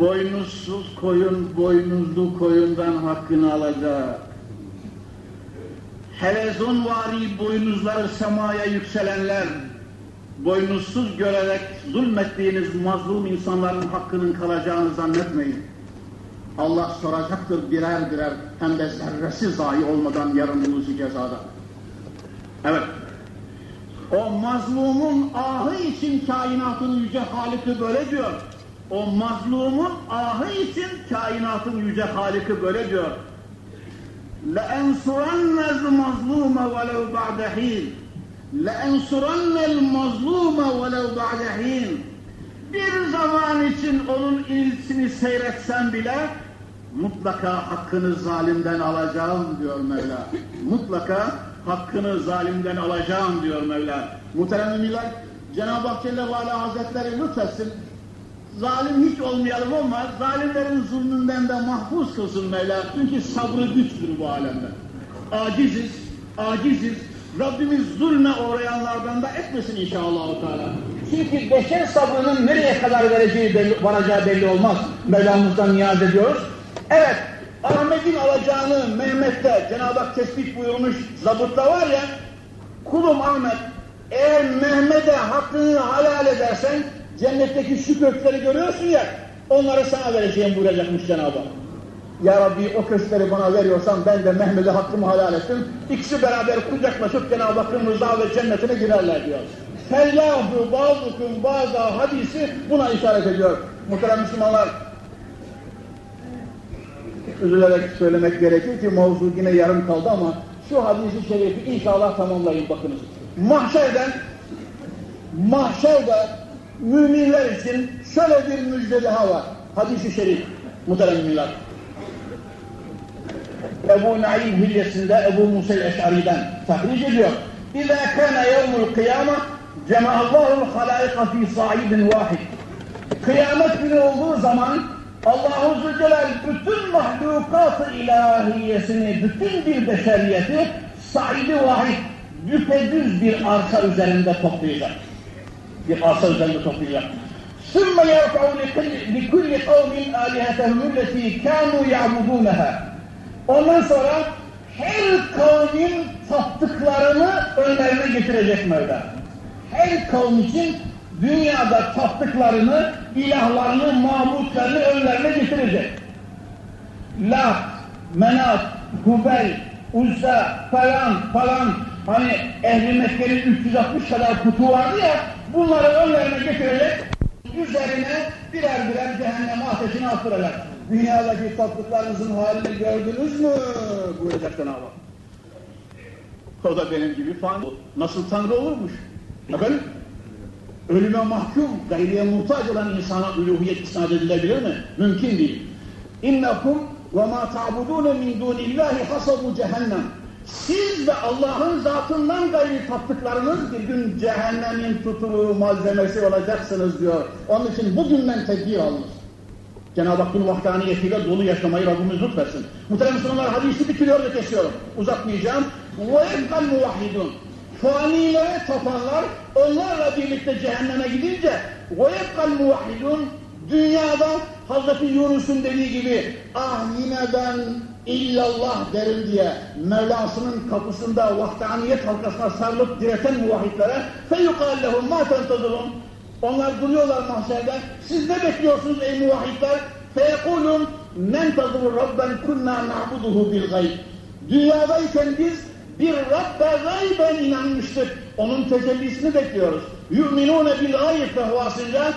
Boynuzsuz koyun, boynuzlu koyundan hakkını alacak. Helezon vari boynuzları semaya yükselenler, boynuzsuz görerek zulmettiğiniz mazlum insanların hakkının kalacağını zannetmeyin. Allah soracaktır birer birer hem de zerresi zayi olmadan yarın ulusu cezada. Evet. O mazlumun ahı için kainatın yüce Halik'i böyle diyor. O mazlumun ahı için kainatın yüce Halik'i böyle diyor. لَاَنْصُرَنَّ الْمَظْلُومَ وَلَوْ بَعْدَ حِينَ لَاَنْصُرَنَّ الْمَظْلُومَ وَلَوْ بَعْدَ حِينَ Bir zaman için onun ilgisini seyretsen bile mutlaka hakkını zalimden alacağım diyor Mevla. Mutlaka hakkını zalimden alacağım diyor Mevla. Muhterem ümmiler, Cenab-ı Hak Celle ve Hazretleri lütfetsin. Zalim hiç olmayalım ama zalimlerin zulmünden de mahfuz kılsın Mevla. Çünkü sabrı güçtür bu alemde. Aciziz, aciziz. Rabbimiz zulme uğrayanlardan da etmesin inşallah. Teala. Çünkü beşer sabrının nereye kadar vereceği belli, varacağı belli olmaz. Mevlamızdan niyaz ediyoruz. Evet, Ahmet'in alacağını Mehmet'te Cenab-ı Hak tespit buyurmuş zabıtta var ya, kulum Ahmet, eğer Mehmet'e hakkını halal edersen, cennetteki şu kökleri görüyorsun ya, onları sana vereceğim buyuracakmış Cenab-ı Hak. Ya Rabbi o köşkleri bana veriyorsan ben de Mehmet'e hakkımı halal ettim. İkisi beraber kucaklaşıp Cenab-ı Hakk'ın rıza ve cennetine girerler diyor. Fellahu bazıkum bazı hadisi buna işaret ediyor. Muhterem Müslümanlar, üzülerek söylemek gerekir ki mevzu yine yarım kaldı ama şu hadisi şerifi inşallah tamamlayın bakınız. Mahşerden, mahşerde müminler için şöyle bir müjde daha var. Hadisi şerif, muhterem müminler. Ebu Naim hilyesinde Ebu Musa Eş'ari'den tahric ediyor. İzâ kâne yevmul kıyâme cema'allâhul halâika fî sa'idin vâhid. Kıyamet günü olduğu zaman Allah-u Zülcelal bütün mahlukat-ı ilahiyesini, bütün bir beşeriyeti saidi vahid, düpedüz bir arsa üzerinde toplayacak. Bir arsa üzerinde toplayacak. ثُمَّ يَرْفَعُ لِكُلِّ قَوْمٍ آلِهَتَهُمُ الَّتِي كَانُوا يَعْبُدُونَهَا Ondan sonra her kavmin taptıklarını önlerine getirecek Mevla. Her kavim için dünyada taptıklarını, ilahlarını, mabutlarını önlerine getirecek. Lat, Menat, Hubel, Uzza falan falan hani Ehl-i Mekke'nin 360 kadar kutu vardı ya bunları önlerine getirecek üzerine birer birer cehennem ateşine attıracak. Dünyadaki taptıklarınızın halini gördünüz mü? buyuracak Cenab-ı Hak. O da benim gibi fan. Nasıl Tanrı olurmuş? Efendim? ölüme mahkum, gayriye muhtaç olan insana uluhiyet isnat edilebilir mi? Mümkün değil. İnnekum ve ma ta'budune min dunillahi hasabu cehennem. Siz de Allah'ın zatından gayri taptıklarınız bir gün cehennemin tutulu malzemesi olacaksınız diyor. Onun için bugünden tedbir alınız. Cenab-ı Hakk'ın vahdaniyetiyle dolu yaşamayı Rabbimiz lütfetsin. Muhterem Müslümanlar hadisi bitiriyor ve kesiyorum. Uzatmayacağım. وَاِبْقَ الْمُوَحِّدُونَ Fanilere tapanlar onlarla birlikte cehenneme gidince وَيَبْقَ الْمُوَحِّدُونَ Dünyada Hazreti Yunus'un dediği gibi ah yine ben illallah derim diye Mevlasının kapısında vahdaniyet halkasına sarılıp direten muvahhitlere فَيُقَالْ لَهُمْ مَا تَنْتَظُرُونَ Onlar duruyorlar mahşerde. Siz ne bekliyorsunuz ey muvahhidler? فَيَقُولُونَ نَنْتَظُرُ رَبَّنْ كُنَّا نَعْبُدُهُ بِالْغَيْبِ Dünyadayken biz bir Rabbe gayben inanmıştık. Onun tecellisini bekliyoruz. Yu'minûne bil gayb fehvasıyla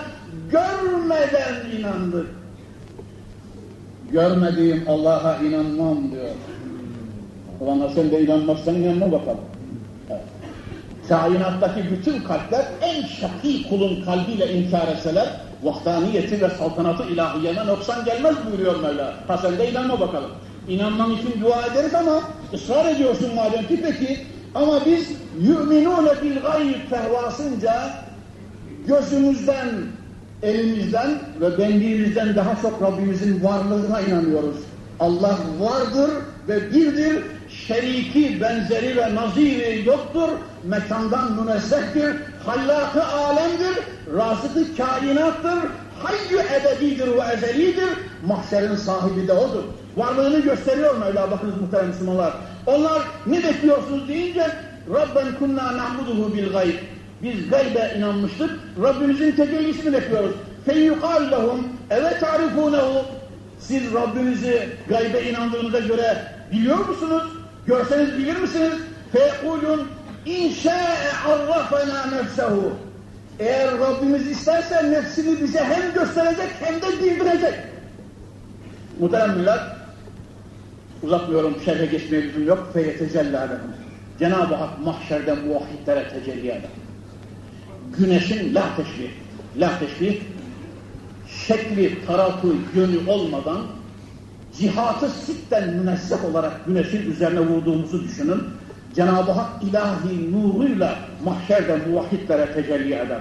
görmeden inandık. görmediğim Allah'a inanmam diyor. Ulan sen de inanmazsan inanma bakalım. Evet. Kainattaki bütün kalpler en şakî kulun kalbiyle inkar etseler vahdaniyeti ve saltanatı ilahiyene noksan gelmez buyuruyor Mevla. Ha sen de inanma bakalım. İnanman için dua ederiz ama ısrar ediyorsun madem ki peki ama biz yu'minûne bil gayb fehvasınca gözümüzden, elimizden ve benliğimizden daha çok Rabbimizin varlığına inanıyoruz. Allah vardır ve birdir, şeriki, benzeri ve naziri yoktur, mekandan münezzehtir, hallakı alemdir, razıkı kainattır, hayyü ebedidir ve ezelidir, mahşerin sahibi de odur. Varlığını gösteriyor Mevla bakınız muhterem Müslümanlar. Onlar ne bekliyorsunuz deyince Rabben kunna na'buduhu bil gayb. Biz gaybe inanmıştık. Rabbimizin tecellisini bekliyoruz. Feyyukal lehum evet tarifunehu. Siz Rabbinizi gaybe inandığınıza göre biliyor musunuz? Görseniz bilir misiniz? Feyekulun inşa'e arrafena nefsehu. Eğer Rabbimiz isterse nefsini bize hem gösterecek hem de bildirecek. Muhterem millet, uzatmıyorum, şerhe geçmeye lüzum yok. Feyetecellâ lehum. Cenab-ı Hak mahşerde muvahhidlere tecelli eder. Güneşin la teşbih, la teşbih, şekli, tarafı, yönü olmadan cihatı sitten münezzeh olarak güneşin üzerine vurduğumuzu düşünün. Cenab-ı Hak ilahi nuruyla mahşerde muvahhidlere tecelli eder.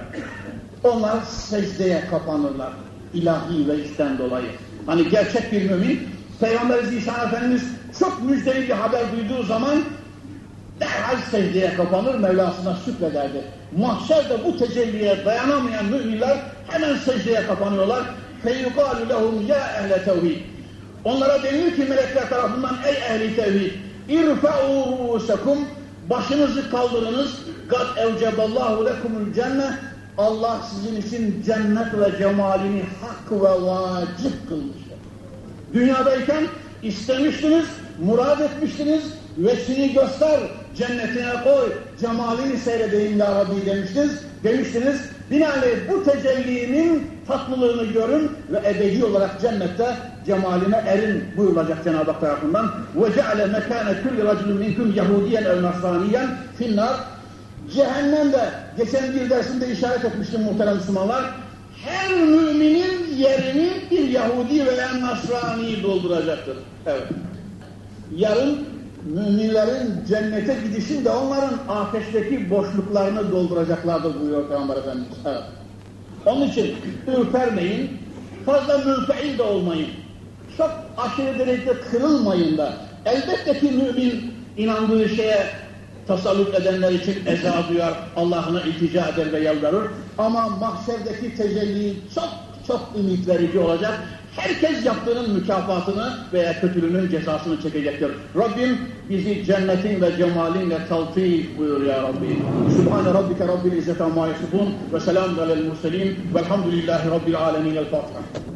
Onlar secdeye kapanırlar. ilahi ve işten dolayı. Hani gerçek bir mümin Peygamber Zişan Efendimiz çok müjdeli bir haber duyduğu zaman derhal secdeye kapanır, Mevlasına şükrederdi. Mahşerde bu tecelliye dayanamayan müminler hemen secdeye kapanıyorlar. فَيُقَالُ لَهُمْ ya ehle tevhid. Onlara denir ki melekler tarafından ey ehli tevhid اِرْفَعُوا رُؤُسَكُمْ Başınızı kaldırınız. قَدْ اَوْجَبَ اللّٰهُ لَكُمُ الْجَنَّةِ Allah sizin için cennet ve cemalini hak ve vacip kılmıştır. Dünyadayken istemiştiniz, murad etmiştiniz, vesini göster, cennetine koy, cemalini seyredeyim ya Rabbi demiştiniz, demiştiniz. Binaenaleyh bu tecellinin tatlılığını görün ve ebedi olarak cennette cemaline erin buyurulacak Cenab-ı Hak tarafından. وَجَعَلَ مَكَانَ كُلِّ رَجُلٍ مِنْكُمْ يَهُودِيًا اَوْ نَصْرَانِيًا فِي النَّارِ Cehennemde, geçen bir dersimde işaret etmiştim muhterem Müslümanlar, her müminin yerini bir Yahudi veya Nasrani dolduracaktır. Evet. Yarın müminlerin cennete gidişinde onların ateşteki boşluklarını dolduracaklardır buyuruyor Peygamber Efendimiz. Evet. Onun için ürpermeyin, fazla münfeil de olmayın. Çok aşırı derecede kırılmayın da. Elbette ki mümin inandığı şeye tasalluk edenler için eza duyar, Allah'ına iltica eder ve yalvarır. Ama mahşerdeki tecelli çok çok ümit verici olacak. Herkes yaptığının mükafatını veya kötülüğünün cezasını çekecektir. Rabbim bizi cennetin ve cemalinle taltif buyur ya Rabbi. Subhane Rabbike Rabbil İzzet Amma Yasifun ve selamun alel murselin velhamdülillahi Rabbil Alemin. El Fatiha.